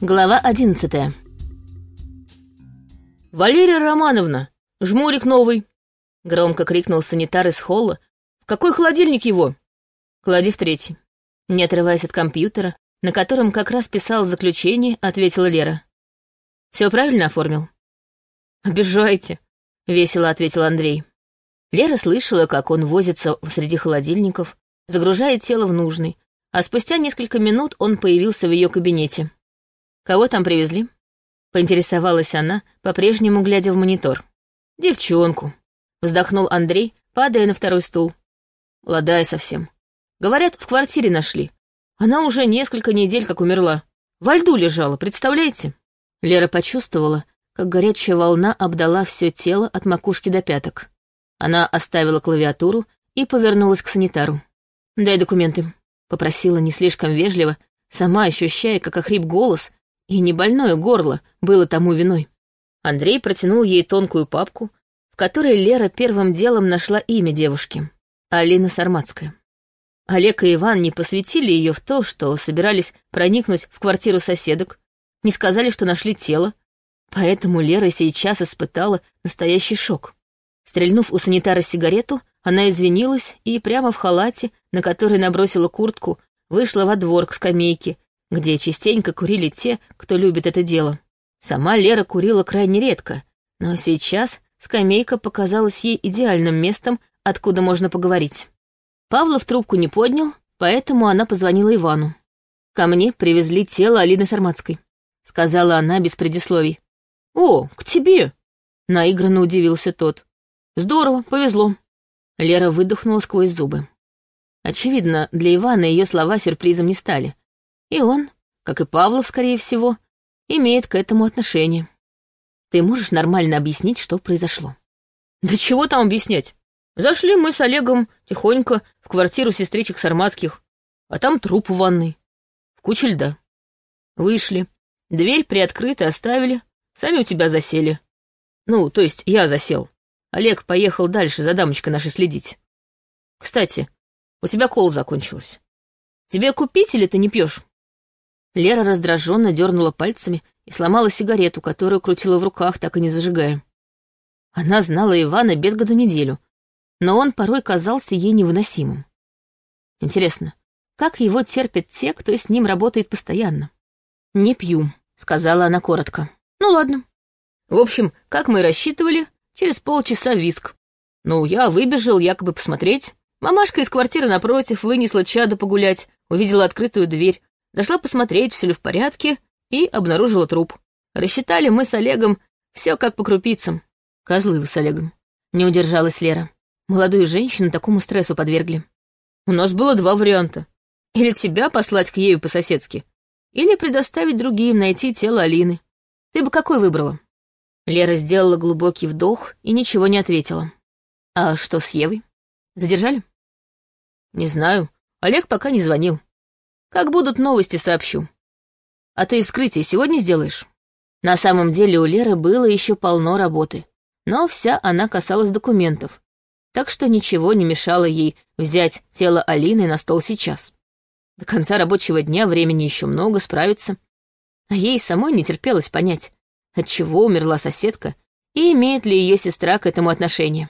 Глава одиннадцатая. «Валерия Романовна, жмурик новый!» — громко крикнул санитар из холла. «В какой холодильник его?» «Клади в третий». Не отрываясь от компьютера, на котором как раз писал заключение, ответила Лера. «Все правильно оформил?» «Обижаете», — весело ответил Андрей. Лера слышала, как он возится среди холодильников, загружает тело в нужный, а спустя несколько минут он появился в ее кабинете. «Кого там привезли?» — поинтересовалась она, по-прежнему глядя в монитор. «Девчонку», — вздохнул Андрей, падая на второй стул. «Молодая совсем. Говорят, в квартире нашли. Она уже несколько недель как умерла. Во льду лежала, представляете?» Лера почувствовала, как горячая волна обдала все тело от макушки до пяток. Она оставила клавиатуру и повернулась к санитару. «Дай документы», — попросила не слишком вежливо, сама ощущая, как охрип голос, и не больное горло было тому виной. Андрей протянул ей тонкую папку, в которой Лера первым делом нашла имя девушки — Алина Сарматская. Олег и Иван не посвятили ее в то, что собирались проникнуть в квартиру соседок, не сказали, что нашли тело, поэтому Лера сейчас испытала настоящий шок. Стрельнув у санитара сигарету, она извинилась и прямо в халате, на который набросила куртку, вышла во двор к скамейке, где частенько курили те, кто любит это дело. Сама Лера курила крайне редко, но сейчас скамейка показалась ей идеальным местом, откуда можно поговорить. Павлов трубку не поднял, поэтому она позвонила Ивану. «Ко мне привезли тело Алины Сарматской», — сказала она без предисловий. «О, к тебе!» — наигранно удивился тот. «Здорово, повезло». Лера выдохнула сквозь зубы. Очевидно, для Ивана ее слова сюрпризом не стали. И он, как и Павлов, скорее всего, имеет к этому отношение. Ты можешь нормально объяснить, что произошло? Да чего там объяснять? Зашли мы с Олегом тихонько в квартиру сестричек Сарматских, а там труп в ванной. В куче льда. Вышли. Дверь приоткрытой оставили, сами у тебя засели. Ну, то есть я засел. Олег поехал дальше за дамочкой нашей следить. Кстати, у тебя кол закончилась. Тебе купить или ты не пьешь? Лера раздраженно дернула пальцами и сломала сигарету, которую крутила в руках, так и не зажигая. Она знала Ивана без году неделю, но он порой казался ей невыносимым. Интересно, как его терпят те, кто с ним работает постоянно? «Не пью», — сказала она коротко. «Ну ладно». В общем, как мы и рассчитывали, через полчаса виск. Ну, я выбежал якобы посмотреть. Мамашка из квартиры напротив вынесла чадо погулять, увидела открытую дверь, Зашла посмотреть, все ли в порядке, и обнаружила труп. Рассчитали мы с Олегом все как по крупицам. Козлы вы с Олегом. Не удержалась Лера. Молодую женщину такому стрессу подвергли. У нас было два варианта. Или тебя послать к ею по-соседски, или предоставить другим найти тело Алины. Ты бы какой выбрала? Лера сделала глубокий вдох и ничего не ответила. А что с Евой? Задержали? Не знаю. Олег пока не звонил. Как будут новости, сообщу. А ты вскрытие сегодня сделаешь? На самом деле у Леры было еще полно работы, но вся она касалась документов, так что ничего не мешало ей взять тело Алины на стол сейчас. До конца рабочего дня времени еще много справиться. А ей самой не терпелось понять, от чего умерла соседка и имеет ли ее сестра к этому отношение.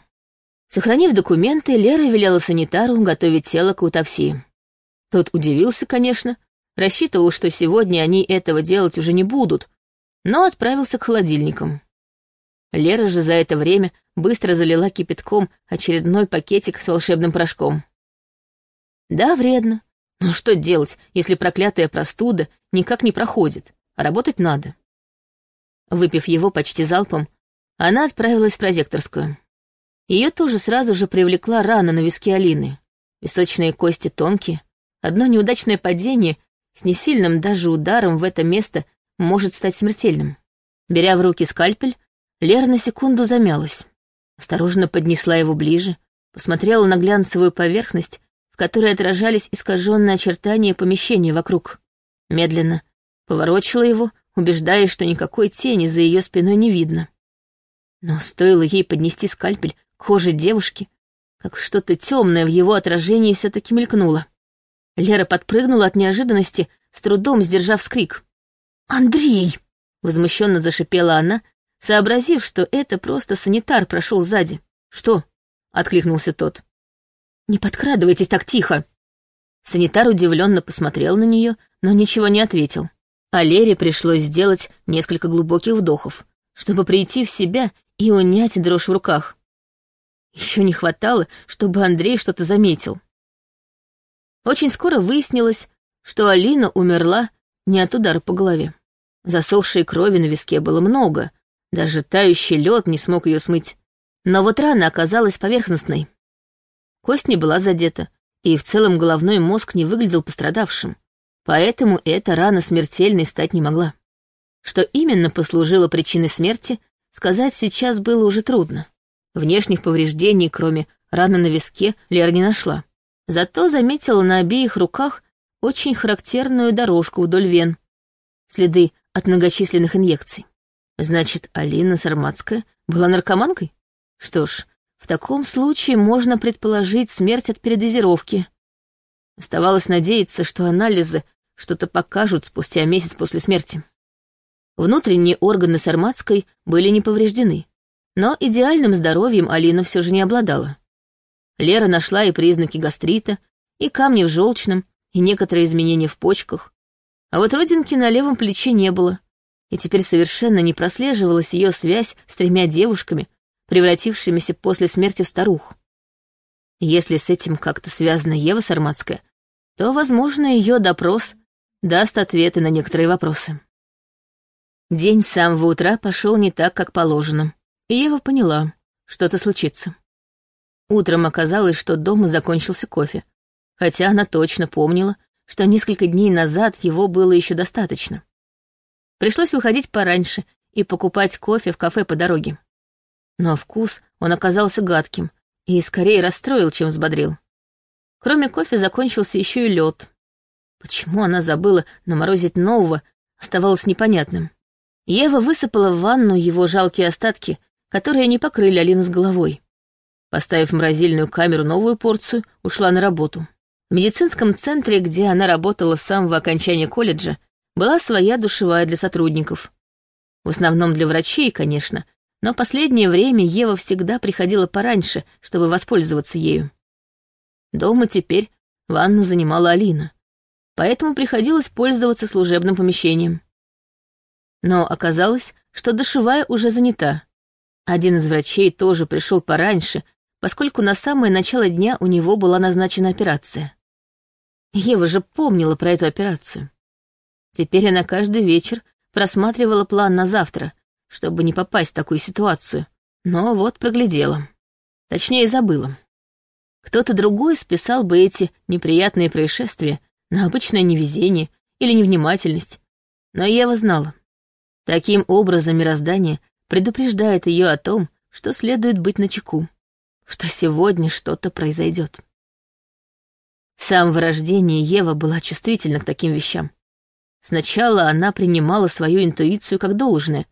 Сохранив документы, Лера велела санитару готовить тело к аутопсии. Тот удивился, конечно, рассчитывал, что сегодня они этого делать уже не будут, но отправился к холодильникам. Лера же за это время быстро залила кипятком очередной пакетик с волшебным порошком. Да, вредно. Но что делать, если проклятая простуда никак не проходит, а работать надо? Выпив его почти залпом, она отправилась в прозекторскую. Ее тоже сразу же привлекла рана на виске Алины. Височные кости тонкие, Одно неудачное падение с несильным даже ударом в это место может стать смертельным. Беря в руки скальпель, Лера на секунду замялась. Осторожно поднесла его ближе, посмотрела на глянцевую поверхность, в которой отражались искаженные очертания помещения вокруг. Медленно поворочила его, убеждаясь, что никакой тени за ее спиной не видно. Но стоило ей поднести скальпель к коже девушки, как что-то темное в его отражении все-таки мелькнуло. Лера подпрыгнула от неожиданности, с трудом сдержав скрик. «Андрей!» — возмущенно зашипела она, сообразив, что это просто санитар прошел сзади. «Что?» — откликнулся тот. «Не подкрадывайтесь так тихо!» Санитар удивленно посмотрел на нее, но ничего не ответил. А Лере пришлось сделать несколько глубоких вдохов, чтобы прийти в себя и унять дрожь в руках. Еще не хватало, чтобы Андрей что-то заметил. Очень скоро выяснилось, что Алина умерла не от удара по голове. Засохшей крови на виске было много, даже тающий лед не смог ее смыть. Но вот рана оказалась поверхностной. Кость не была задета, и в целом головной мозг не выглядел пострадавшим. Поэтому эта рана смертельной стать не могла. Что именно послужило причиной смерти, сказать сейчас было уже трудно. Внешних повреждений, кроме раны на виске, Лера не нашла. Зато заметила на обеих руках очень характерную дорожку вдоль вен. Следы от многочисленных инъекций. Значит, Алина Сарматская была наркоманкой? Что ж, в таком случае можно предположить смерть от передозировки. Оставалось надеяться, что анализы что-то покажут спустя месяц после смерти. Внутренние органы Сарматской были не повреждены, но идеальным здоровьем Алина все же не обладала. Лера нашла и признаки гастрита, и камни в желчном, и некоторые изменения в почках. А вот родинки на левом плече не было, и теперь совершенно не прослеживалась ее связь с тремя девушками, превратившимися после смерти в старух. Если с этим как-то связана Ева Сарматская, то, возможно, ее допрос даст ответы на некоторые вопросы. День с самого утра пошел не так, как положено, и Ева поняла, что-то случится. Утром оказалось, что дома закончился кофе, хотя она точно помнила, что несколько дней назад его было еще достаточно. Пришлось выходить пораньше и покупать кофе в кафе по дороге. Но вкус он оказался гадким и скорее расстроил, чем взбодрил. Кроме кофе закончился еще и лед. Почему она забыла наморозить нового, оставалось непонятным. Ева высыпала в ванну его жалкие остатки, которые не покрыли Алину с головой. Поставив в морозильную камеру новую порцию, ушла на работу. В медицинском центре, где она работала с самого окончания колледжа, была своя душевая для сотрудников. В основном для врачей, конечно, но последнее время Ева всегда приходила пораньше, чтобы воспользоваться ею. Дома теперь ванну занимала Алина, поэтому приходилось пользоваться служебным помещением. Но оказалось, что душевая уже занята. Один из врачей тоже пришел пораньше, поскольку на самое начало дня у него была назначена операция. Ева же помнила про эту операцию. Теперь она каждый вечер просматривала план на завтра, чтобы не попасть в такую ситуацию, но вот проглядела. Точнее, забыла. Кто-то другой списал бы эти неприятные происшествия на обычное невезение или невнимательность, но Ева знала. Таким образом мироздание предупреждает ее о том, что следует быть начеку, что сегодня что-то произойдет. С самого рождения Ева была чувствительна к таким вещам. Сначала она принимала свою интуицию как должное.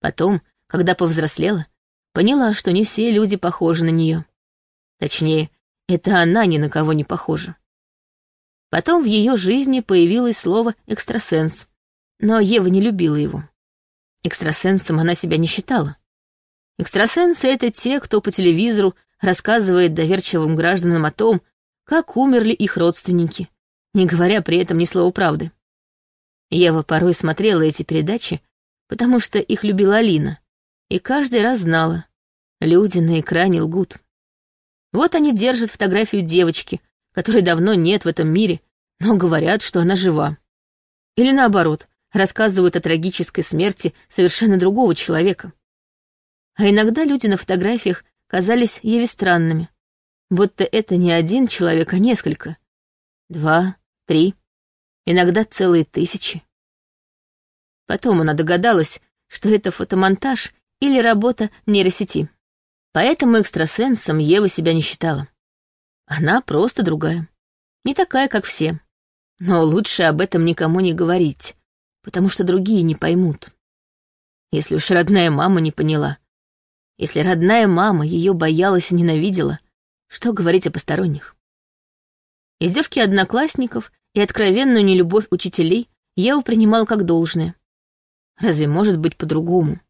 Потом, когда повзрослела, поняла, что не все люди похожи на нее. Точнее, это она ни на кого не похожа. Потом в ее жизни появилось слово «экстрасенс», но Ева не любила его. Экстрасенсом она себя не считала. Экстрасенсы — это те, кто по телевизору рассказывает доверчивым гражданам о том, как умерли их родственники, не говоря при этом ни слова правды. Ева порой смотрела эти передачи, потому что их любила Алина, и каждый раз знала, люди на экране лгут. Вот они держат фотографию девочки, которой давно нет в этом мире, но говорят, что она жива. Или наоборот, рассказывают о трагической смерти совершенно другого человека. А иногда люди на фотографиях казались Еве странными, будто это не один человек, а несколько. Два, три, иногда целые тысячи. Потом она догадалась, что это фотомонтаж или работа нейросети. Поэтому экстрасенсом Ева себя не считала. Она просто другая. Не такая, как все. Но лучше об этом никому не говорить, потому что другие не поймут. Если уж родная мама не поняла. Если родная мама ее боялась и ненавидела, что говорить о посторонних? Издевки одноклассников и откровенную нелюбовь учителей Ева принимала как должное. Разве может быть по-другому?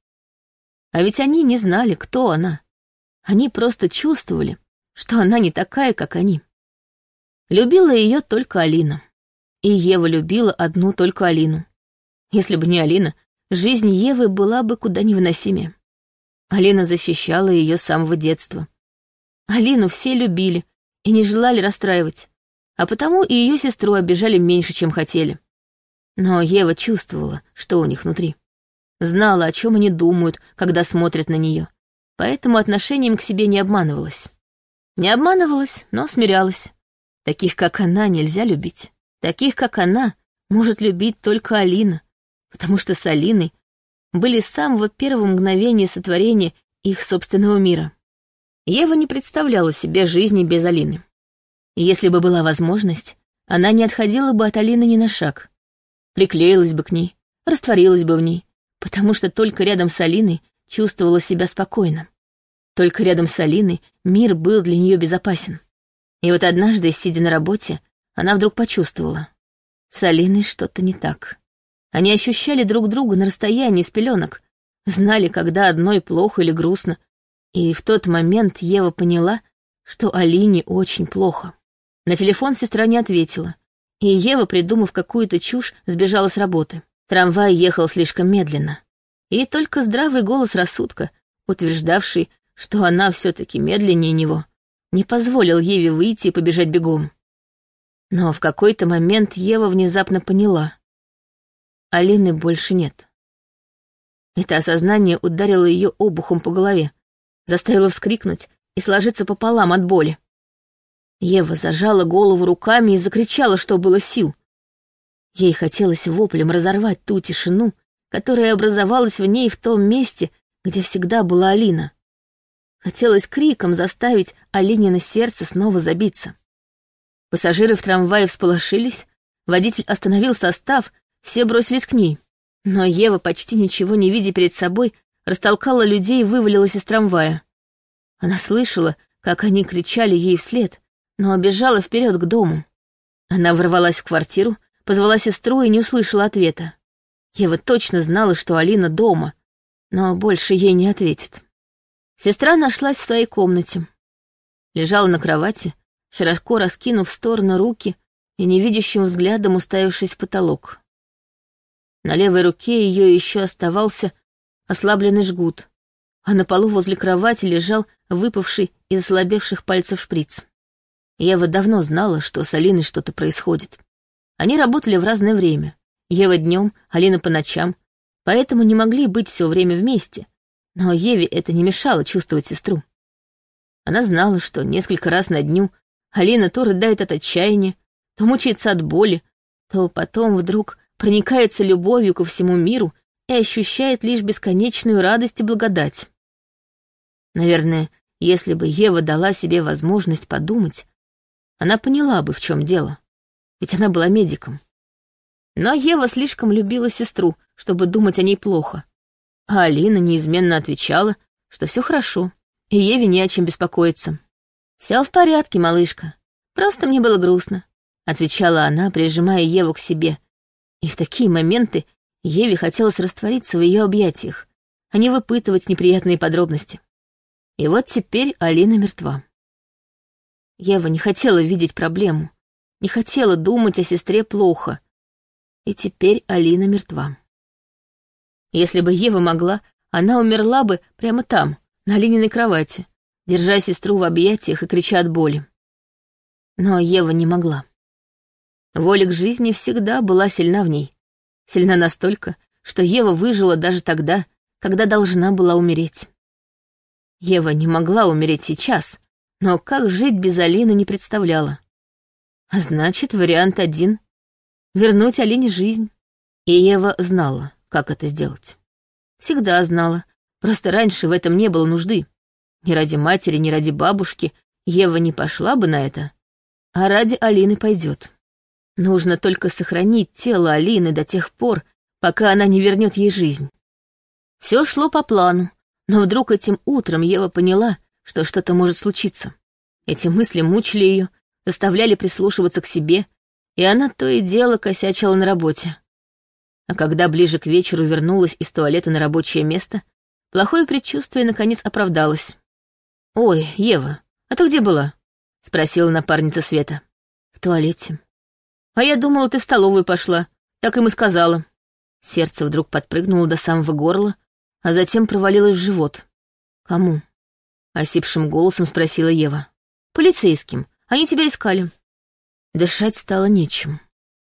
А ведь они не знали, кто она. Они просто чувствовали, что она не такая, как они. Любила ее только Алина. И Ева любила одну только Алину. Если бы не Алина, жизнь Евы была бы куда невыносимее. Алина защищала ее с самого детства. Алину все любили и не желали расстраивать, а потому и ее сестру обижали меньше, чем хотели. Но Ева чувствовала, что у них внутри. Знала, о чем они думают, когда смотрят на нее, поэтому отношением к себе не обманывалась. Не обманывалась, но смирялась. Таких, как она, нельзя любить. Таких, как она, может любить только Алина, потому что с Алиной были с самого первого мгновения сотворения их собственного мира. Ева не представляла себе жизни без Алины. Если бы была возможность, она не отходила бы от Алины ни на шаг. Приклеилась бы к ней, растворилась бы в ней, потому что только рядом с Алиной чувствовала себя спокойно. Только рядом с Алиной мир был для нее безопасен. И вот однажды, сидя на работе, она вдруг почувствовала. С Алиной что-то не так. Они ощущали друг друга на расстоянии с пеленок, знали, когда одной плохо или грустно, и в тот момент Ева поняла, что Алине очень плохо. На телефон сестра не ответила, и Ева, придумав какую-то чушь, сбежала с работы. Трамвай ехал слишком медленно. И только здравый голос рассудка, утверждавший, что она все-таки медленнее него, не позволил Еве выйти и побежать бегом. Но в какой-то момент Ева внезапно поняла. Алины больше нет. Это осознание ударило ее обухом по голове, заставило вскрикнуть и сложиться пополам от боли. Ева зажала голову руками и закричала, что было сил. Ей хотелось воплем разорвать ту тишину, которая образовалась в ней в том месте, где всегда была Алина. Хотелось криком заставить Алинино сердце снова забиться. Пассажиры в трамвае всполошились, водитель остановил состав, все бросились к ней. Но Ева, почти ничего не видя перед собой, растолкала людей и вывалилась из трамвая. Она слышала, как они кричали ей вслед, но бежала вперед к дому. Она ворвалась в квартиру, Позвала сестру и не услышала ответа. Ева точно знала, что Алина дома, но больше ей не ответит. Сестра нашлась в своей комнате. Лежала на кровати, широко раскинув в сторону руки и невидящим взглядом уставившись в потолок. На левой руке ее еще оставался ослабленный жгут, а на полу возле кровати лежал выпавший из ослабевших пальцев шприц. Ева давно знала, что с Алиной что-то происходит. Они работали в разное время. Ева днем, Алина по ночам, поэтому не могли быть все время вместе. Но Еве это не мешало чувствовать сестру. Она знала, что несколько раз на дню Алина то рыдает от отчаяния, то мучается от боли, то потом вдруг проникается любовью ко всему миру и ощущает лишь бесконечную радость и благодать. Наверное, если бы Ева дала себе возможность подумать, она поняла бы, в чем дело ведь она была медиком. Но Ева слишком любила сестру, чтобы думать о ней плохо. А Алина неизменно отвечала, что все хорошо, и Еве не о чем беспокоиться. Все в порядке, малышка. Просто мне было грустно», — отвечала она, прижимая Еву к себе. И в такие моменты Еве хотелось раствориться в ее объятиях, а не выпытывать неприятные подробности. И вот теперь Алина мертва. Ева не хотела видеть проблему, не хотела думать о сестре плохо. И теперь Алина мертва. Если бы Ева могла, она умерла бы прямо там, на Алининой кровати, держа сестру в объятиях и крича от боли. Но Ева не могла. Воля к жизни всегда была сильна в ней. Сильна настолько, что Ева выжила даже тогда, когда должна была умереть. Ева не могла умереть сейчас, но как жить без Алины не представляла. А значит, вариант один — вернуть Алине жизнь. И Ева знала, как это сделать. Всегда знала, просто раньше в этом не было нужды. Ни ради матери, ни ради бабушки Ева не пошла бы на это, а ради Алины пойдет. Нужно только сохранить тело Алины до тех пор, пока она не вернет ей жизнь. Все шло по плану, но вдруг этим утром Ева поняла, что что-то может случиться. Эти мысли мучили ее, заставляли прислушиваться к себе, и она то и дело косячила на работе. А когда ближе к вечеру вернулась из туалета на рабочее место, плохое предчувствие наконец оправдалось. «Ой, Ева, а ты где была?» — спросила напарница Света. «В туалете». «А я думала, ты в столовую пошла. Так им и сказала». Сердце вдруг подпрыгнуло до самого горла, а затем провалилось в живот. «Кому?» — осипшим голосом спросила Ева. «Полицейским. Они тебя искали». Дышать стало нечем.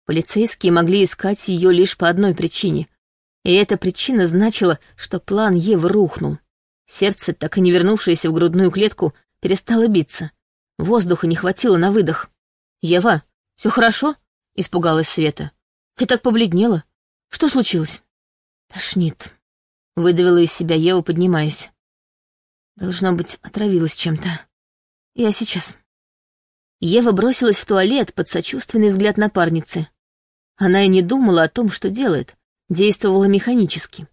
Полицейские могли искать ее лишь по одной причине. И эта причина значила, что план Евы рухнул. Сердце, так и не вернувшееся в грудную клетку, перестало биться. Воздуха не хватило на выдох. «Ева, все хорошо?» — испугалась Света. «Ты так побледнела. Что случилось?» «Тошнит», — выдавила из себя Ева, поднимаясь. «Должно быть, отравилась чем-то. Я сейчас». Ева бросилась в туалет под сочувственный взгляд напарницы. Она и не думала о том, что делает, действовала механически.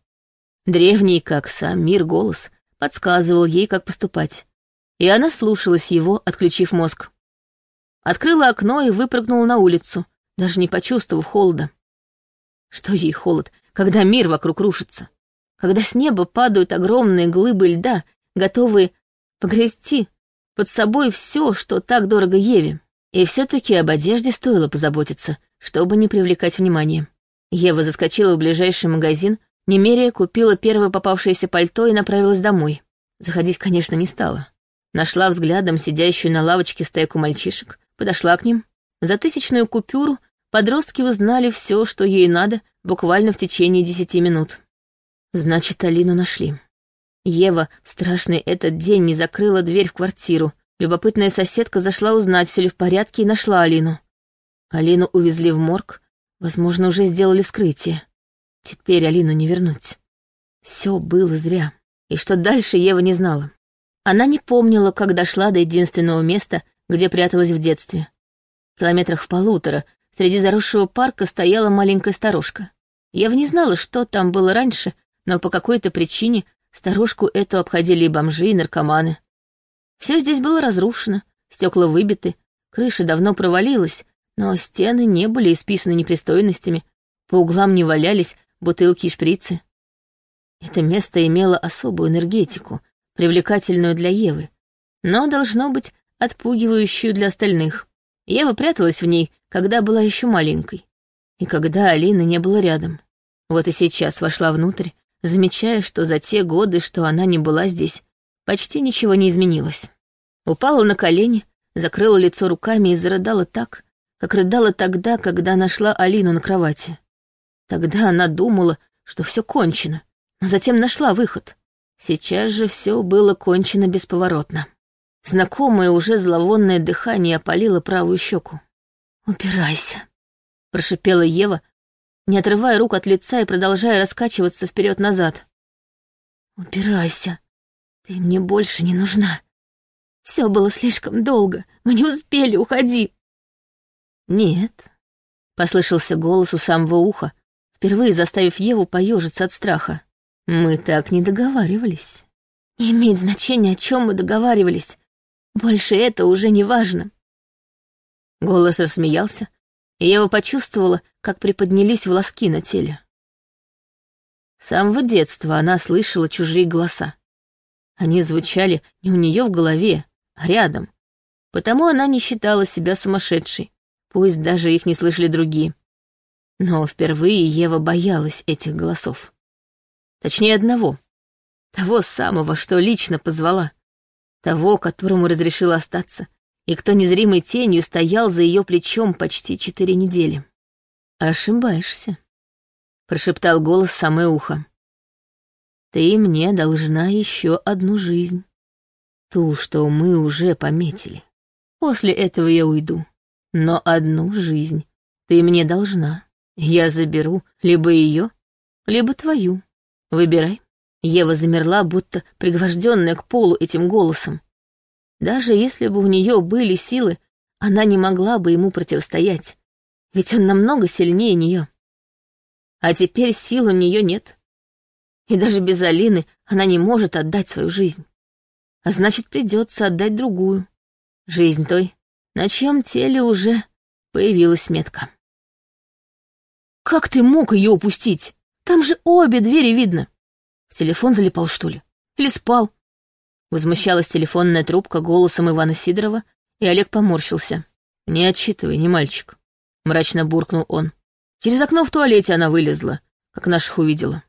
Древний, как сам мир, голос подсказывал ей, как поступать. И она слушалась его, отключив мозг. Открыла окно и выпрыгнула на улицу, даже не почувствовав холода. Что ей холод, когда мир вокруг рушится? Когда с неба падают огромные глыбы льда, готовые погрести под собой все, что так дорого Еве. И все-таки об одежде стоило позаботиться, чтобы не привлекать внимания. Ева заскочила в ближайший магазин, немеря купила первое попавшееся пальто и направилась домой. Заходить, конечно, не стала. Нашла взглядом сидящую на лавочке стайку мальчишек, подошла к ним. За тысячную купюру подростки узнали все, что ей надо, буквально в течение десяти минут. Значит, Алину нашли. Ева в страшный этот день не закрыла дверь в квартиру. Любопытная соседка зашла узнать, все ли в порядке, и нашла Алину. Алину увезли в морг, возможно, уже сделали вскрытие. Теперь Алину не вернуть. Все было зря. И что дальше, Ева не знала. Она не помнила, как дошла до единственного места, где пряталась в детстве. Километрах в полутора среди заросшего парка стояла маленькая сторожка. Ева не знала, что там было раньше, но по какой-то причине сторожку эту обходили и бомжи, и наркоманы. Все здесь было разрушено, стекла выбиты, крыша давно провалилась, но стены не были исписаны непристойностями, по углам не валялись бутылки и шприцы. Это место имело особую энергетику, привлекательную для Евы, но, должно быть, отпугивающую для остальных. Ева пряталась в ней, когда была еще маленькой, и когда Алины не было рядом. Вот и сейчас вошла внутрь, замечая, что за те годы, что она не была здесь, почти ничего не изменилось. Упала на колени, закрыла лицо руками и зарыдала так, как рыдала тогда, когда нашла Алину на кровати. Тогда она думала, что все кончено, но затем нашла выход. Сейчас же все было кончено бесповоротно. Знакомое уже зловонное дыхание опалило правую щеку. «Убирайся», — прошипела Ева, не отрывая рук от лица и продолжая раскачиваться вперед-назад. «Убирайся, ты мне больше не нужна. Все было слишком долго, мы не успели, уходи». «Нет», — послышался голос у самого уха, впервые заставив Еву поежиться от страха. «Мы так не договаривались». «Не имеет значения, о чем мы договаривались. Больше это уже не важно». Голос рассмеялся, и Ева почувствовала, как приподнялись волоски на теле. С самого детства она слышала чужие голоса. Они звучали не у нее в голове, а рядом. Потому она не считала себя сумасшедшей, пусть даже их не слышали другие. Но впервые Ева боялась этих голосов. Точнее, одного. Того самого, что лично позвала. Того, которому разрешила остаться, и кто незримой тенью стоял за ее плечом почти четыре недели. «Ошибаешься», — прошептал голос в самое ухо. «Ты мне должна еще одну жизнь. Ту, что мы уже пометили. После этого я уйду. Но одну жизнь ты мне должна. Я заберу либо ее, либо твою. Выбирай». Ева замерла, будто пригвожденная к полу этим голосом. Даже если бы у нее были силы, она не могла бы ему противостоять, ведь он намного сильнее нее. А теперь сил у нее нет. И даже без Алины она не может отдать свою жизнь. А значит, придется отдать другую. Жизнь той, на чьем теле уже появилась метка. Как ты мог ее упустить? Там же обе двери видно. В телефон залипал, что ли? Или спал? Возмущалась телефонная трубка голосом Ивана Сидорова, и Олег поморщился. «Не отчитывай, не мальчик», — мрачно буркнул он. Через окно в туалете она вылезла, как наших увидела.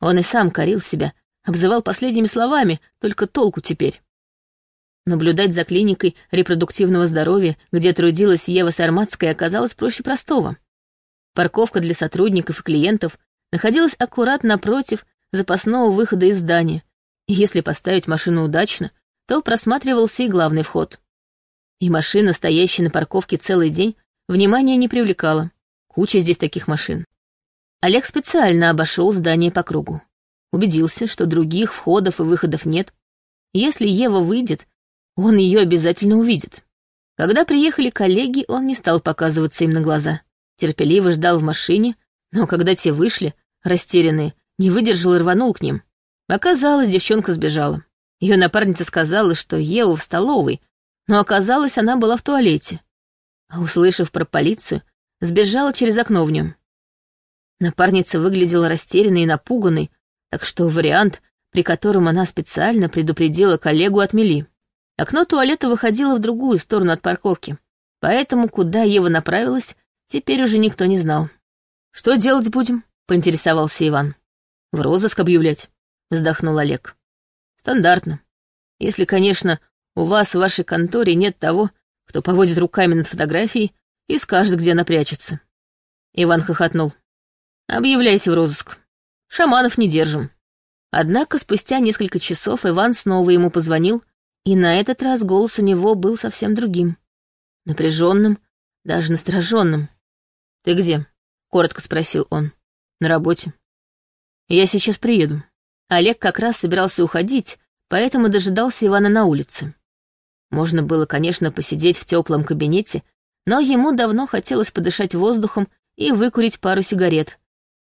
Он и сам корил себя, обзывал последними словами, только толку теперь. Наблюдать за клиникой репродуктивного здоровья, где трудилась Ева Сарматская, оказалось проще простого. Парковка для сотрудников и клиентов находилась аккурат напротив запасного выхода из здания, если поставить машину удачно, то просматривался и главный вход. И машина, стоящая на парковке целый день, внимания не привлекала. Куча здесь таких машин. Олег специально обошел здание по кругу. Убедился, что других входов и выходов нет. Если Ева выйдет, он ее обязательно увидит. Когда приехали коллеги, он не стал показываться им на глаза терпеливо ждал в машине, но когда те вышли, растерянные, не выдержал и рванул к ним. Оказалось, девчонка сбежала. Ее напарница сказала, что Ева в столовой, но оказалось, она была в туалете. А услышав про полицию, сбежала через окно в нем. Напарница выглядела растерянной и напуганной, так что вариант, при котором она специально предупредила коллегу, отмели. Окно туалета выходило в другую сторону от парковки, поэтому куда Ева направилась, Теперь уже никто не знал. «Что делать будем?» — поинтересовался Иван. «В розыск объявлять», — вздохнул Олег. «Стандартно. Если, конечно, у вас в вашей конторе нет того, кто поводит руками над фотографией и скажет, где она прячется». Иван хохотнул. «Объявляйте в розыск. Шаманов не держим». Однако спустя несколько часов Иван снова ему позвонил, и на этот раз голос у него был совсем другим. Напряженным, даже настороженным. «Ты где?» — коротко спросил он. «На работе». «Я сейчас приеду». Олег как раз собирался уходить, поэтому дожидался Ивана на улице. Можно было, конечно, посидеть в теплом кабинете, но ему давно хотелось подышать воздухом и выкурить пару сигарет.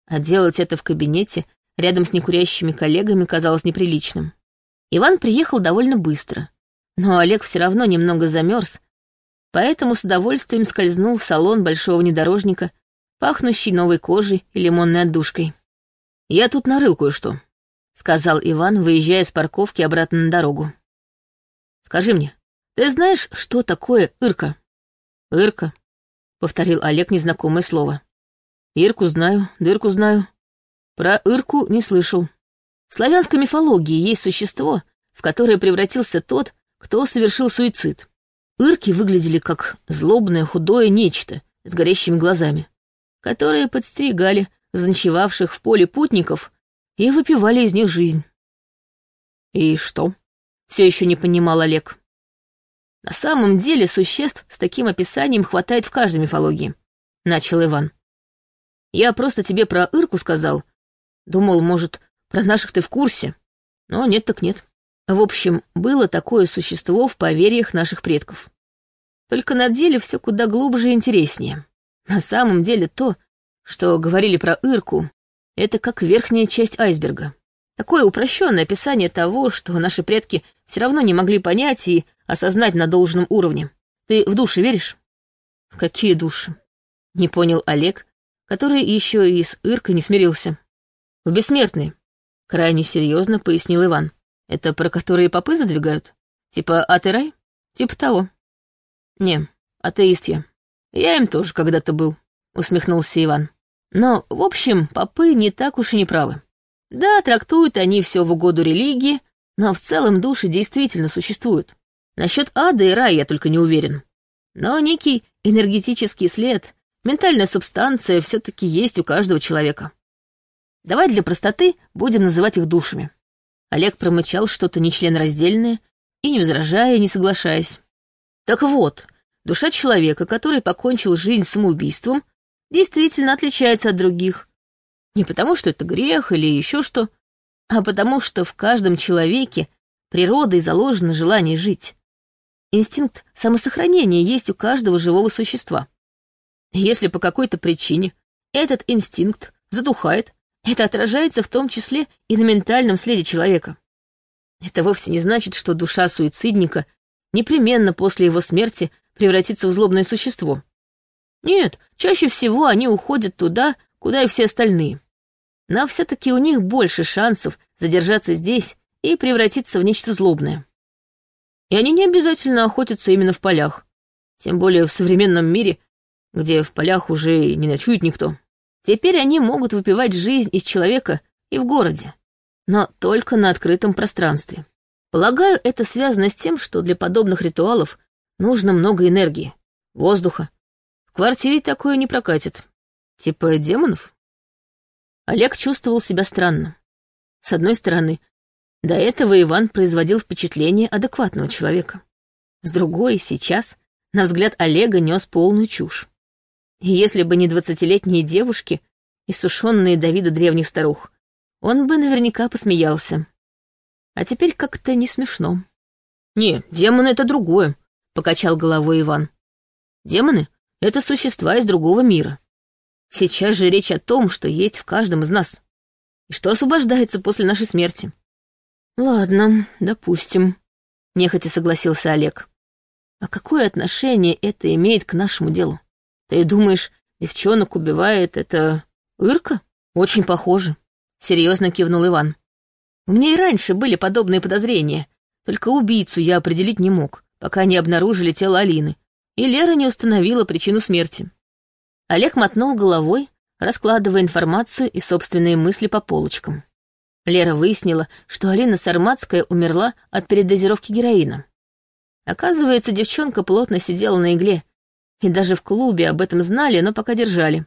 А делать это в кабинете рядом с некурящими коллегами казалось неприличным. Иван приехал довольно быстро, но Олег все равно немного замерз, поэтому с удовольствием скользнул в салон большого внедорожника, пахнущий новой кожей и лимонной отдушкой. «Я тут нарыл кое-что», — сказал Иван, выезжая с парковки обратно на дорогу. «Скажи мне, ты знаешь, что такое Ирка?» «Ирка», — повторил Олег незнакомое слово. «Ирку знаю, дырку знаю. Про Ирку не слышал. В славянской мифологии есть существо, в которое превратился тот, кто совершил суицид. Ирки выглядели как злобное худое нечто с горящими глазами, которые подстерегали заночевавших в поле путников и выпивали из них жизнь. И что? Все еще не понимал Олег. На самом деле существ с таким описанием хватает в каждой мифологии, начал Иван. Я просто тебе про Ирку сказал. Думал, может, про наших ты в курсе. Но нет так нет. В общем, было такое существо в поверьях наших предков. Только на деле все куда глубже и интереснее. На самом деле то, что говорили про Ирку, это как верхняя часть айсберга. Такое упрощенное описание того, что наши предки все равно не могли понять и осознать на должном уровне. Ты в души веришь? В какие души? Не понял Олег, который еще и с Иркой не смирился. В бессмертные. Крайне серьезно пояснил Иван. Это про которые попы задвигают? Типа Атырай? Типа того. Не, атеист я. Я им тоже когда-то был, усмехнулся Иван. Но, в общем, попы не так уж и не правы. Да, трактуют они все в угоду религии, но в целом души действительно существуют. Насчет ада и рая я только не уверен. Но некий энергетический след, ментальная субстанция все-таки есть у каждого человека. Давай для простоты будем называть их душами. Олег промычал что-то нечленораздельное и, не возражая, не соглашаясь. Так вот, душа человека, который покончил жизнь самоубийством, действительно отличается от других. Не потому, что это грех или еще что, а потому, что в каждом человеке природой заложено желание жить. Инстинкт самосохранения есть у каждого живого существа. Если по какой-то причине этот инстинкт затухает, это отражается в том числе и на ментальном следе человека. Это вовсе не значит, что душа суицидника непременно после его смерти превратится в злобное существо. Нет, чаще всего они уходят туда, куда и все остальные. Но все-таки у них больше шансов задержаться здесь и превратиться в нечто злобное. И они не обязательно охотятся именно в полях. Тем более в современном мире, где в полях уже не ночует никто. Теперь они могут выпивать жизнь из человека и в городе, но только на открытом пространстве. Полагаю, это связано с тем, что для подобных ритуалов нужно много энергии, воздуха. Квартире такое не прокатит. Типа демонов? Олег чувствовал себя странно. С одной стороны, до этого Иван производил впечатление адекватного человека. С другой, сейчас, на взгляд Олега, нес полную чушь. И если бы не двадцатилетние девушки и сушеные Давида древних старух, он бы наверняка посмеялся. А теперь как-то не смешно. «Не, демоны — это другое», — покачал головой Иван. «Демоны — это существа из другого мира. Сейчас же речь о том, что есть в каждом из нас, и что освобождается после нашей смерти. «Ладно, допустим», — нехотя согласился Олег. «А какое отношение это имеет к нашему делу? Ты думаешь, девчонок убивает это Ирка? Очень похоже», — серьезно кивнул Иван. «У меня и раньше были подобные подозрения, только убийцу я определить не мог, пока не обнаружили тело Алины, и Лера не установила причину смерти». Олег мотнул головой, раскладывая информацию и собственные мысли по полочкам. Лера выяснила, что Алина Сарматская умерла от передозировки героина. Оказывается, девчонка плотно сидела на игле, и даже в клубе об этом знали, но пока держали.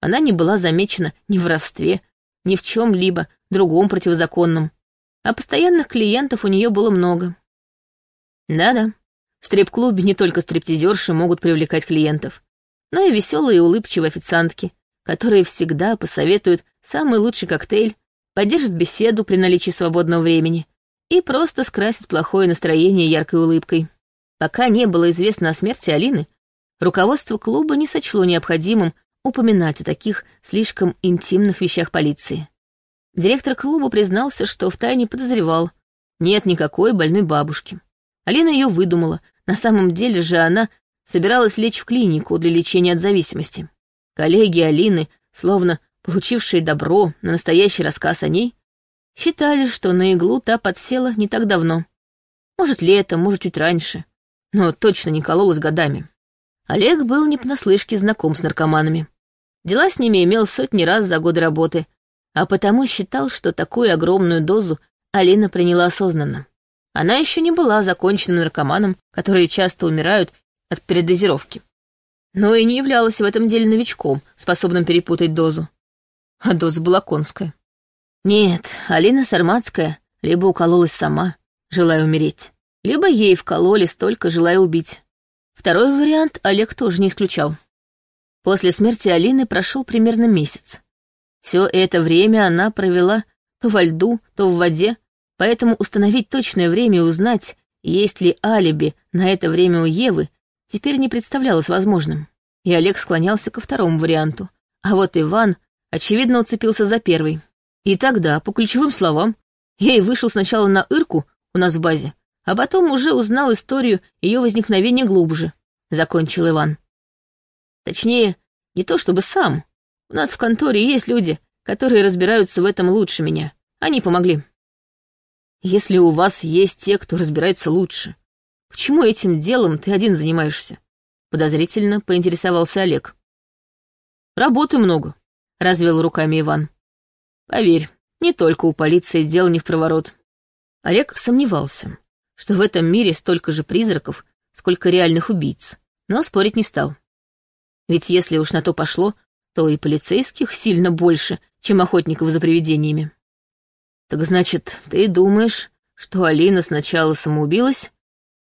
Она не была замечена ни в воровстве, ни в чем-либо другом противозаконном, а постоянных клиентов у нее было много. Да-да, в стрип-клубе не только стриптизерши могут привлекать клиентов, но и веселые и улыбчивые официантки, которые всегда посоветуют самый лучший коктейль поддержит беседу при наличии свободного времени и просто скрасит плохое настроение яркой улыбкой. Пока не было известно о смерти Алины, руководство клуба не сочло необходимым упоминать о таких слишком интимных вещах полиции. Директор клуба признался, что втайне подозревал, нет никакой больной бабушки. Алина ее выдумала, на самом деле же она собиралась лечь в клинику для лечения от зависимости. Коллеги Алины, словно получившие добро на настоящий рассказ о ней, считали, что на иглу та подсела не так давно. Может, летом, может, чуть раньше, но точно не кололась годами. Олег был не понаслышке знаком с наркоманами. Дела с ними имел сотни раз за годы работы, а потому считал, что такую огромную дозу Алина приняла осознанно. Она еще не была законченным наркоманом, которые часто умирают от передозировки. Но и не являлась в этом деле новичком, способным перепутать дозу а доза была конская. Нет, Алина Сарматская либо укололась сама, желая умереть, либо ей вкололи столько, желая убить. Второй вариант Олег тоже не исключал. После смерти Алины прошел примерно месяц. Все это время она провела то во льду, то в воде, поэтому установить точное время и узнать, есть ли алиби на это время у Евы, теперь не представлялось возможным. И Олег склонялся ко второму варианту. А вот Иван очевидно, уцепился за первый. И тогда, по ключевым словам, я и вышел сначала на Ирку у нас в базе, а потом уже узнал историю ее возникновения глубже, — закончил Иван. Точнее, не то чтобы сам. У нас в конторе есть люди, которые разбираются в этом лучше меня. Они помогли. Если у вас есть те, кто разбирается лучше, почему этим делом ты один занимаешься? Подозрительно поинтересовался Олег. Работы много, — развел руками Иван. «Поверь, не только у полиции дело не в проворот». Олег сомневался, что в этом мире столько же призраков, сколько реальных убийц, но спорить не стал. Ведь если уж на то пошло, то и полицейских сильно больше, чем охотников за привидениями. Так значит, ты думаешь, что Алина сначала самоубилась,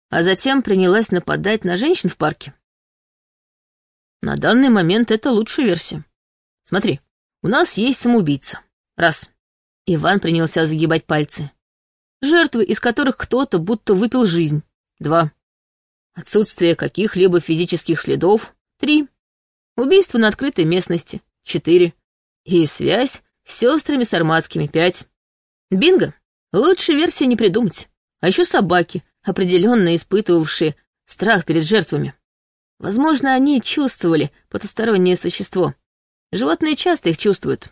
а затем принялась нападать на женщин в парке? На данный момент это лучшая версия. Смотри, у нас есть самоубийца. Раз. Иван принялся загибать пальцы. Жертвы, из которых кто-то будто выпил жизнь. Два. Отсутствие каких-либо физических следов. Три. Убийство на открытой местности. Четыре. И связь с сестрами Сарматскими. Пять. Бинго. Лучше версии не придумать. А еще собаки, определенно испытывавшие страх перед жертвами. Возможно, они чувствовали потустороннее существо. Животные часто их чувствуют.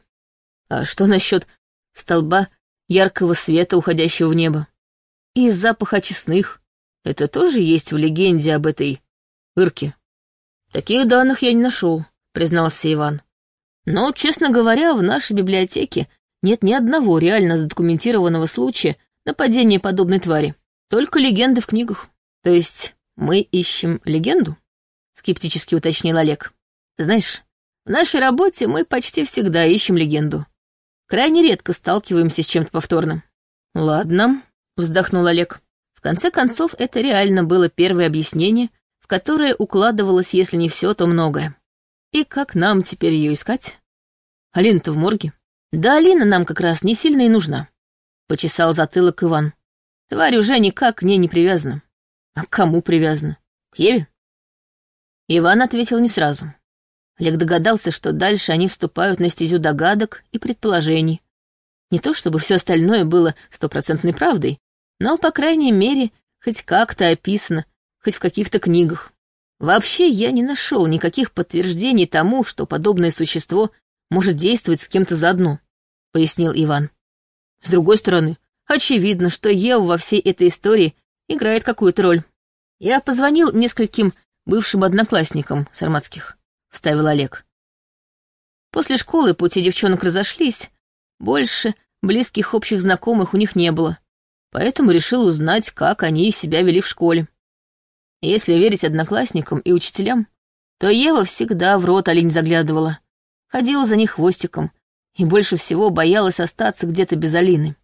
А что насчет столба яркого света, уходящего в небо? И запаха честных. Это тоже есть в легенде об этой Ирке. Таких данных я не нашел, признался Иван. Но, честно говоря, в нашей библиотеке нет ни одного реально задокументированного случая нападения подобной твари. Только легенды в книгах. То есть мы ищем легенду? Скептически уточнил Олег. Знаешь, в нашей работе мы почти всегда ищем легенду. Крайне редко сталкиваемся с чем-то повторным. Ладно, вздохнул Олег. В конце концов, это реально было первое объяснение, в которое укладывалось, если не все, то многое. И как нам теперь ее искать? Алина-то в морге. Да Алина нам как раз не сильно и нужна. Почесал затылок Иван. Тварь уже никак к ней не привязана. А к кому привязана? К Еве? Иван ответил не сразу. Олег догадался, что дальше они вступают на стезю догадок и предположений. Не то чтобы все остальное было стопроцентной правдой, но, по крайней мере, хоть как-то описано, хоть в каких-то книгах. Вообще, я не нашел никаких подтверждений тому, что подобное существо может действовать с кем-то заодно, — пояснил Иван. С другой стороны, очевидно, что Ева во всей этой истории играет какую-то роль. Я позвонил нескольким бывшим одноклассникам сарматских, — вставил Олег. После школы пути девчонок разошлись, больше близких общих знакомых у них не было, поэтому решил узнать, как они себя вели в школе. Если верить одноклассникам и учителям, то Ева всегда в рот олень заглядывала, ходила за них хвостиком и больше всего боялась остаться где-то без Алины.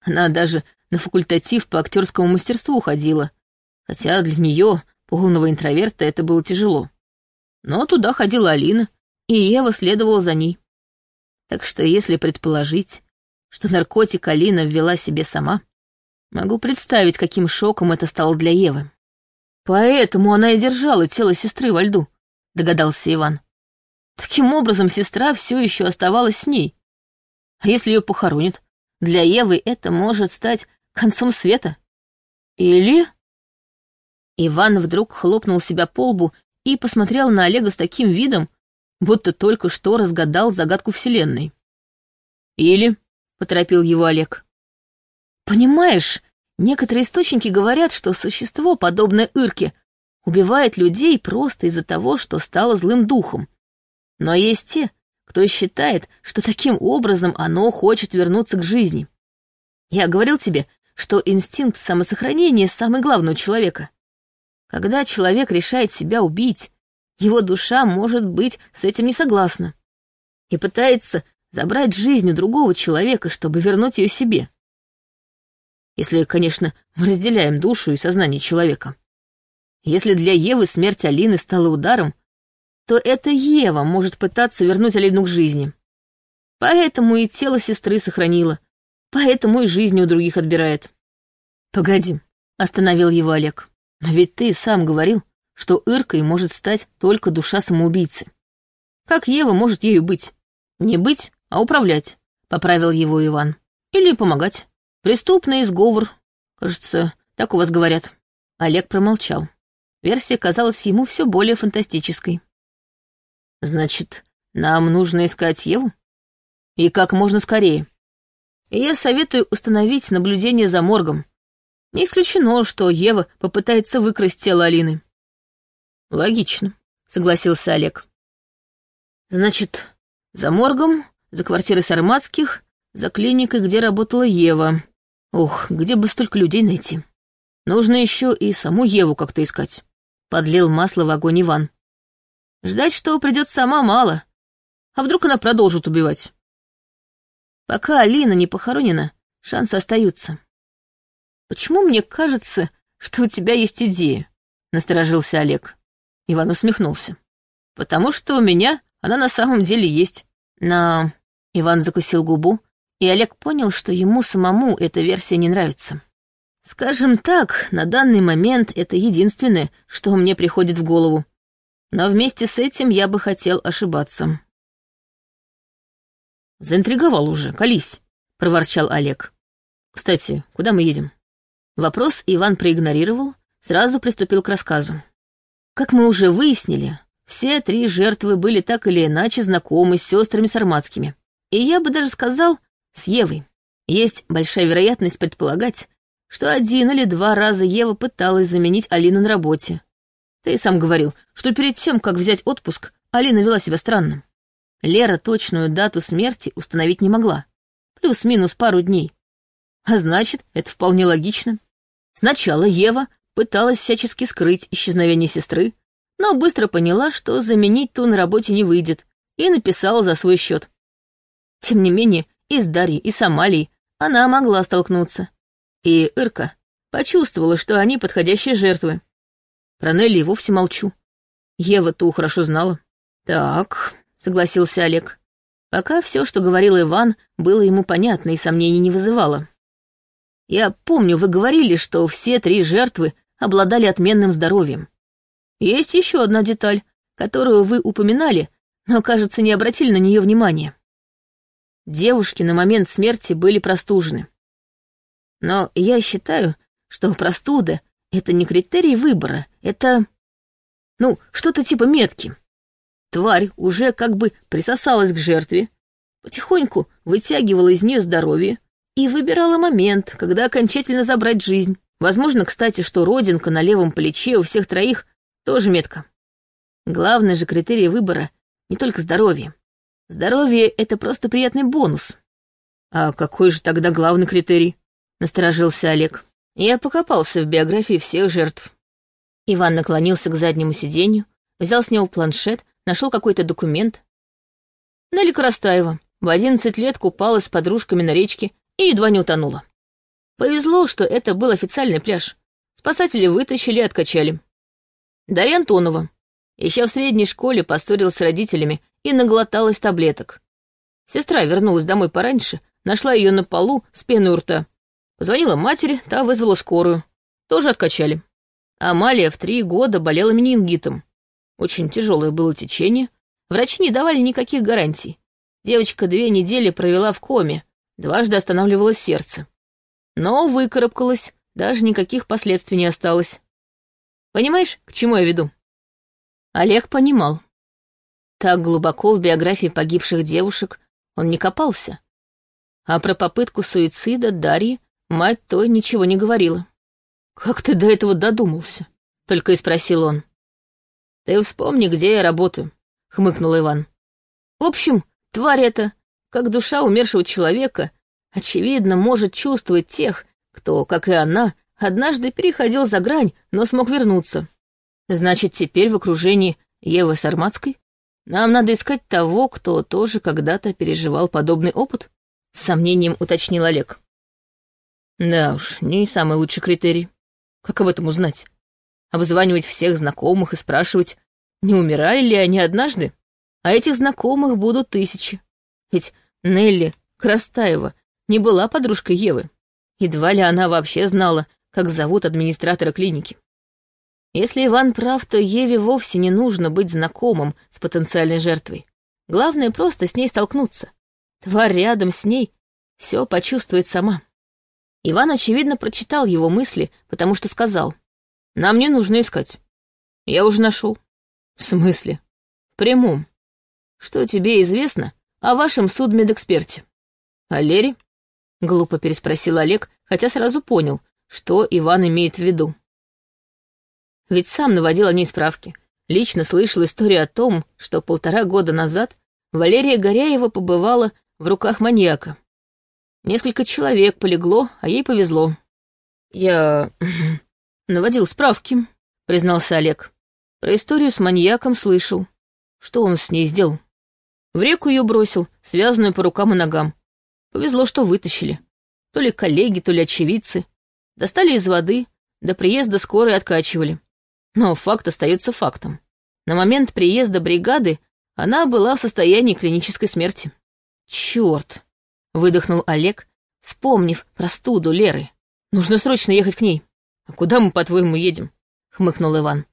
Она даже на факультатив по актерскому мастерству ходила, хотя для нее, полного интроверта, это было тяжело. Но туда ходила Алина, и Ева следовала за ней. Так что если предположить, что наркотик Алина ввела себе сама, могу представить, каким шоком это стало для Евы. Поэтому она и держала тело сестры во льду, догадался Иван. Таким образом, сестра все еще оставалась с ней. А если ее похоронят, для Евы это может стать концом света. Или... Иван вдруг хлопнул себя по лбу и посмотрел на Олега с таким видом, будто только что разгадал загадку Вселенной. «Или», — поторопил его Олег. «Понимаешь, некоторые источники говорят, что существо, подобное Ирке, убивает людей просто из-за того, что стало злым духом, но есть те, кто считает, что таким образом оно хочет вернуться к жизни. Я говорил тебе, что инстинкт самосохранения самый главный у человека. Когда человек решает себя убить, его душа может быть с этим не согласна и пытается забрать жизнь у другого человека, чтобы вернуть ее себе. Если, конечно, мы разделяем душу и сознание человека. Если для Евы смерть Алины стала ударом, то это Ева может пытаться вернуть Алину к жизни. Поэтому и тело сестры сохранила, поэтому и жизнь у других отбирает. Погоди, остановил его Олег. Но ведь ты сам говорил, что Иркой может стать только душа самоубийцы. Как Ева может ею быть? Не быть, а управлять, поправил его Иван. Или помогать. Преступный сговор. Кажется, так у вас говорят. Олег промолчал. Версия казалась ему все более фантастической. Значит, нам нужно искать Еву? И как можно скорее. Я советую установить наблюдение за моргом. Не исключено, что Ева попытается выкрасть тело Алины. Логично, согласился Олег. Значит, за моргом, за квартирой Сарматских, за клиникой, где работала Ева. Ух, где бы столько людей найти. Нужно еще и саму Еву как-то искать. Подлил масло в огонь Иван. Ждать, что придет сама, мало. А вдруг она продолжит убивать? Пока Алина не похоронена, шансы остаются. Почему мне кажется, что у тебя есть идея? Насторожился Олег. Иван усмехнулся. Потому что у меня она на самом деле есть. Но Иван закусил губу, и Олег понял, что ему самому эта версия не нравится. Скажем так, на данный момент это единственное, что мне приходит в голову, но вместе с этим я бы хотел ошибаться. «Заинтриговал уже, колись», — проворчал Олег. «Кстати, куда мы едем?» Вопрос Иван проигнорировал, сразу приступил к рассказу. Как мы уже выяснили, все три жертвы были так или иначе знакомы с сестрами Сарматскими. И я бы даже сказал, с Евой. Есть большая вероятность предполагать, что один или два раза Ева пыталась заменить Алину на работе. Ты сам говорил, что перед тем, как взять отпуск, Алина вела себя странно. Лера точную дату смерти установить не могла. Плюс-минус пару дней. А значит, это вполне логично. Сначала Ева пыталась всячески скрыть исчезновение сестры, но быстро поняла, что заменить ту на работе не выйдет, и написала за свой счет. Тем не менее, и с Дарьей, и с Амалией она могла столкнуться. И Ирка почувствовала, что они подходящие жертвы. Про Нелли и вовсе молчу. Ева ту хорошо знала. «Так», — согласился Олег. Пока все, что говорил Иван, было ему понятно и сомнений не вызывало. «Я помню, вы говорили, что все три жертвы обладали отменным здоровьем. Есть еще одна деталь, которую вы упоминали, но, кажется, не обратили на нее внимания. Девушки на момент смерти были простужены. Но я считаю, что простуда — это не критерий выбора, это... Ну, что-то типа метки. Тварь уже как бы присосалась к жертве, потихоньку вытягивала из нее здоровье и выбирала момент, когда окончательно забрать жизнь. Возможно, кстати, что родинка на левом плече у всех троих тоже метка. Главный же критерий выбора — не только здоровье. Здоровье — это просто приятный бонус. А какой же тогда главный критерий? Насторожился Олег. Я покопался в биографии всех жертв. Иван наклонился к заднему сиденью, взял с него планшет, нашел какой-то документ. Нелли Коростаева в одиннадцать лет купалась с подружками на речке и едва не утонула. Повезло, что это был официальный пляж. Спасатели вытащили и откачали. Дарья Антонова. Еще в средней школе поссорилась с родителями и наглоталась таблеток. Сестра вернулась домой пораньше, нашла ее на полу с пеной у рта. Позвонила матери, та вызвала скорую. Тоже откачали. Амалия в три года болела менингитом. Очень тяжелое было течение. Врачи не давали никаких гарантий. Девочка две недели провела в коме, дважды останавливалось сердце. Но выкарабкалась, даже никаких последствий не осталось. Понимаешь, к чему я веду? Олег понимал. Так глубоко в биографии погибших девушек он не копался. А про попытку суицида Дарьи мать той ничего не говорила. «Как ты до этого додумался?» — только и спросил он. «Ты вспомни, где я работаю», — хмыкнул Иван. «В общем, тварь эта, как душа умершего человека, очевидно, может чувствовать тех, кто, как и она, однажды переходил за грань, но смог вернуться. Значит, теперь в окружении Евы Сарматской нам надо искать того, кто тоже когда-то переживал подобный опыт? С сомнением уточнил Олег. Да уж, не самый лучший критерий. Как об этом узнать? Обзванивать всех знакомых и спрашивать, не умирали ли они однажды? А этих знакомых будут тысячи. Ведь Нелли Крастаева не была подружкой Евы. Едва ли она вообще знала, как зовут администратора клиники. Если Иван прав, то Еве вовсе не нужно быть знакомым с потенциальной жертвой. Главное просто с ней столкнуться. Тварь рядом с ней все почувствует сама. Иван, очевидно, прочитал его мысли, потому что сказал, «Нам не нужно искать. Я уже нашел». «В смысле?» «В прямом. Что тебе известно о вашем судмедэксперте?» «О Лере?» — глупо переспросил Олег, хотя сразу понял, что Иван имеет в виду. Ведь сам наводил о ней справки. Лично слышал историю о том, что полтора года назад Валерия Горяева побывала в руках маньяка. Несколько человек полегло, а ей повезло. «Я наводил справки», — признался Олег. Про историю с маньяком слышал. Что он с ней сделал? В реку ее бросил, связанную по рукам и ногам. Повезло, что вытащили. То ли коллеги, то ли очевидцы. Достали из воды, до приезда скорой откачивали. Но факт остается фактом. На момент приезда бригады она была в состоянии клинической смерти. Черт! Выдохнул Олег, вспомнив простуду Леры. Нужно срочно ехать к ней. А куда мы, по-твоему, едем? хмыкнул Иван.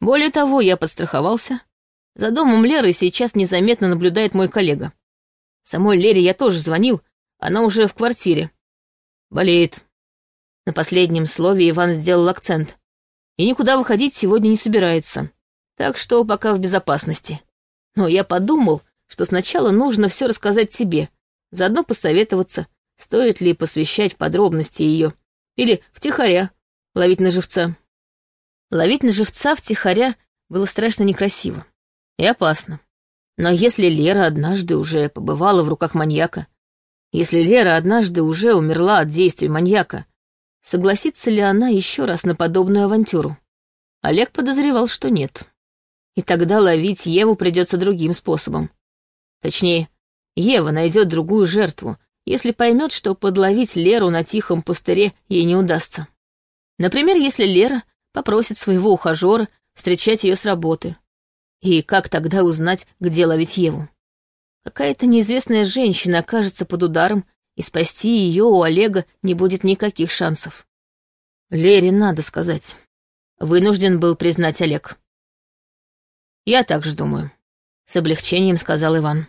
Более того, я подстраховался. За домом Леры сейчас незаметно наблюдает мой коллега. Самой Лере я тоже звонил, она уже в квартире. Болеет. На последнем слове Иван сделал акцент. и никуда выходить сегодня не собирается, так что пока в безопасности. Но я подумал, что сначала нужно все рассказать тебе, заодно посоветоваться, стоит ли посвящать подробности ее, или втихаря ловить на живца. Ловить на живца втихаря было страшно некрасиво и опасно. Но если Лера однажды уже побывала в руках маньяка, если Лера однажды уже умерла от действий маньяка, согласится ли она еще раз на подобную авантюру? Олег подозревал, что нет. И тогда ловить Еву придется другим способом. Точнее, Ева найдет другую жертву, если поймет, что подловить Леру на тихом пустыре ей не удастся. Например, если Лера попросит своего ухажера встречать ее с работы, и как тогда узнать, где ловить Еву? Какая-то неизвестная женщина окажется под ударом, и спасти ее у Олега не будет никаких шансов. Лере надо сказать. Вынужден был признать Олег. Я так же думаю, с облегчением сказал Иван.